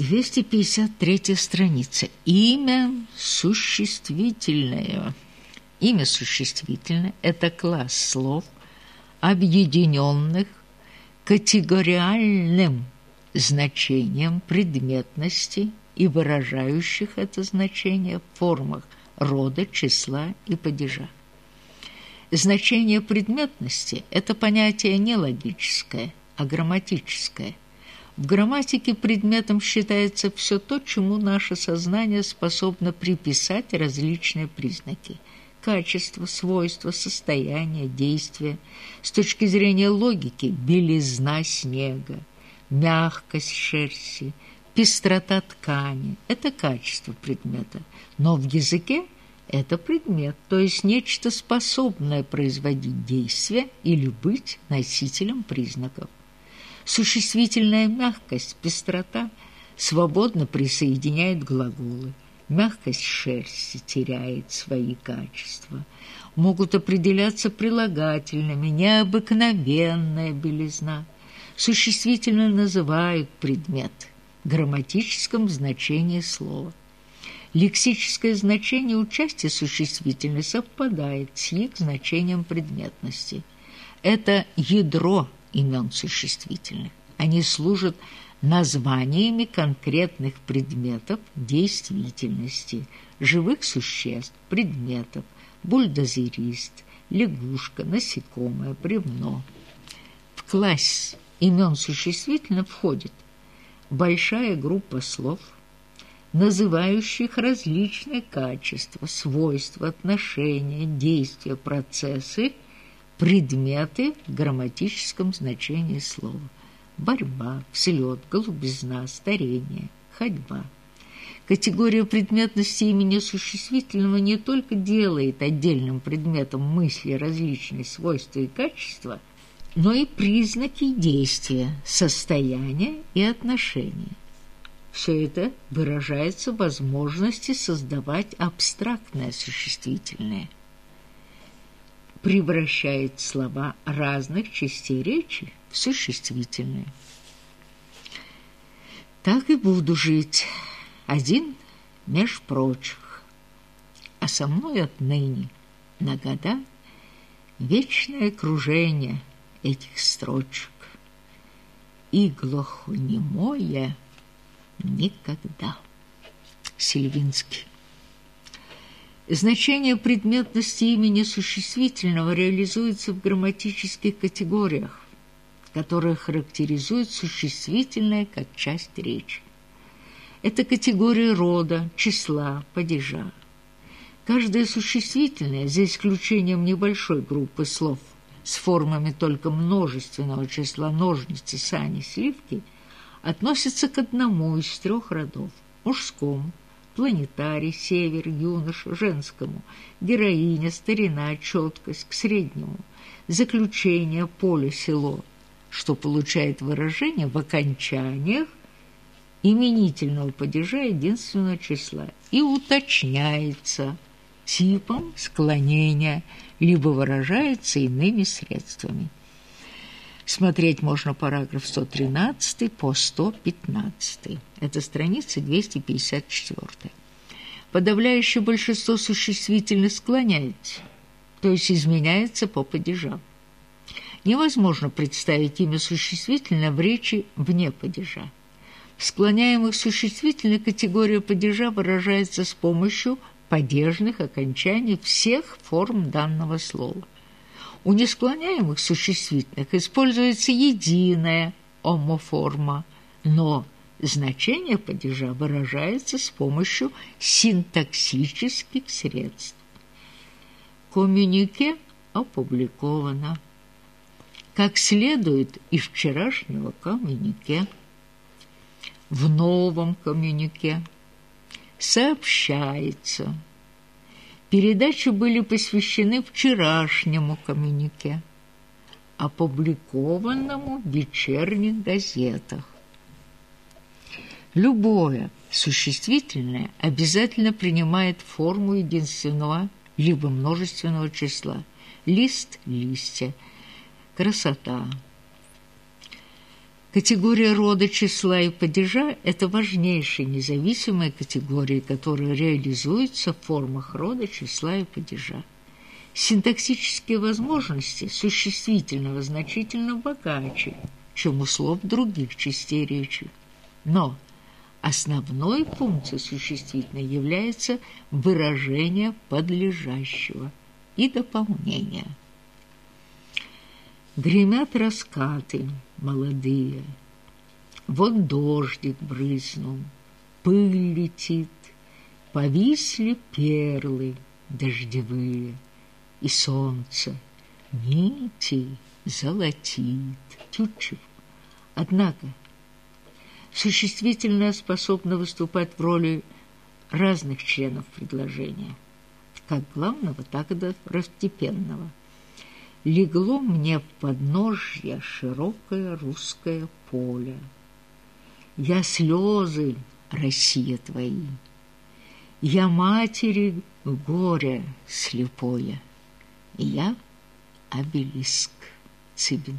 253 страница. Имя существительное. Имя существительное – это класс слов, объединенных категориальным значением предметности и выражающих это значение в формах рода, числа и падежа. Значение предметности – это понятие не логическое, а грамматическое. В грамматике предметом считается все то, чему наше сознание способно приписать различные признаки – качество, свойства, состояние, действие. С точки зрения логики – белизна снега, мягкость шерсти, пестрота ткани – это качество предмета. Но в языке это предмет, то есть нечто способное производить действие или быть носителем признаков. Существительная мягкость, пестрота свободно присоединяет глаголы. Мягкость шерсти теряет свои качества. Могут определяться прилагательными необыкновенная белизна. Существительно называют предмет в грамматическом значении слова. Лексическое значение участия существительной совпадает с их значением предметности. Это ядро – имен существительных. Они служат названиями конкретных предметов действительности, живых существ, предметов, бульдозерист, лягушка, насекомое, бревно. В класс имен существительных входит большая группа слов, называющих различные качества, свойства, отношения, действия, процессы – предметы в грамматическом значении слова. Борьба, взлет, голубизна, старение, ходьба. Категория предметности имени существительного не только делает отдельным предметом мысли различные свойства и качества, но и признаки действия, состояния и отношения. Все это выражается в возможности создавать абстрактное существительное – превращает слова разных частей речи в существительные. Так и буду жить, один меж прочих, а со мной отныне на года вечное кружение этих строчек и глухонемое никогда. Сильвинский Значение предметности имени существительного реализуется в грамматических категориях, которые характеризуют существительное как часть речи. Это категории рода, числа, падежа. Каждое существительное, за исключением небольшой группы слов с формами только множественного числа ножницы, сани, сливки, относится к одному из трех родов – мужскому, планетарий, север, юноша, женскому, героиня, старина, четкость, к среднему, заключение, поле, село, что получает выражение в окончаниях именительного падежа единственного числа и уточняется типом склонения, либо выражается иными средствами. Смотреть можно параграф 113 по 115. Это страница 254. Подавляющее большинство существительных склоняется, то есть изменяется по падежам. Невозможно представить имя существительное в речи вне падежа. В склоняемых существительных категория падежа выражается с помощью падежных окончаний всех форм данного слова – у несклоняемых существительных используется единая омоформа, но значение падежа выражается с помощью синтаксических средств. Коммюнике опубликовано. Как следует из вчерашнего коммюнике, в новом коммюнике сообщается – Передачи были посвящены вчерашнему коммюнике, опубликованному в вечерних газетах. Любое существительное обязательно принимает форму единственного либо множественного числа. Лист – листья, красота. Категория рода, числа и падежа – это важнейшие независимые категории, которые реализуются в формах рода, числа и падежа. Синтаксические возможности существительного значительно богаче, чем у слов других частей речи. Но основной функцией существительной является выражение подлежащего и дополнения. Гремят раскаты молодые, Вот дождик брызнул, пыль летит, Повисли перлы дождевые, И солнце нити золотит. Тютчев. Однако существительное способно выступать в роли разных членов предложения, как главного, так и второстепенного – легло мне в подножье широкое русское поле. Я слезы, Россия твои, я матери горе слепое, я обелиск Цыбин.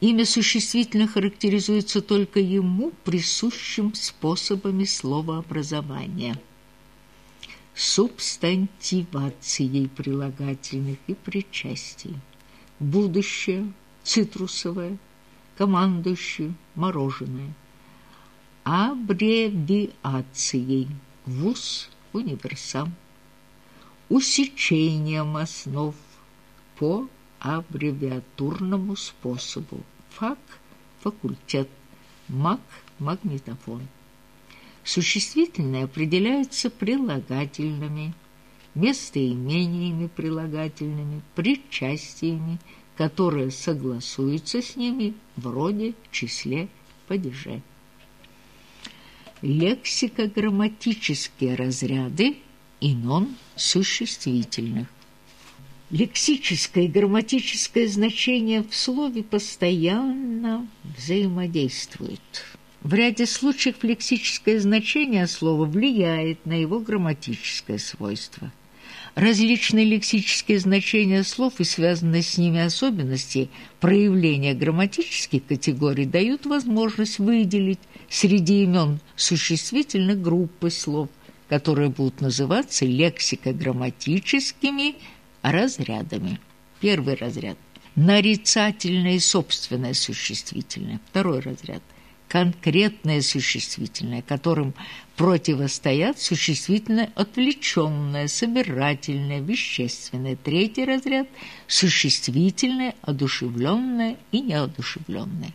Имя существительно характеризуется только ему присущим способами словообразования – субстантивацией прилагательных и причастий. Будущее, цитрусовое, командующее, мороженое. Аббревиацией ВУЗ, универсам. Усечением основ по аббревиатурному способу. ФАК – факультет, МАК – магнитофон. Существительное определяется прилагательными, местоимениями прилагательными, причастиями, которые согласуются с ними в роде, числе, падеже. Лексико-грамматические разряды и нон существительных. Лексическое и грамматическое значение в слове постоянно взаимодействуют. В ряде случаев лексическое значение слова влияет на его грамматическое свойство. Различные лексические значения слов и связанные с ними особенности проявления грамматических категорий дают возможность выделить среди имен существительных группы слов, которые будут называться лексико-грамматическими разрядами. Первый разряд – нарицательное и собственное существительное. Второй разряд – конкретное существительное, которым противостоят существительное отвлеченное, собирательное, вещественное. Третий разряд – существительное, одушевленное и неодушевленное.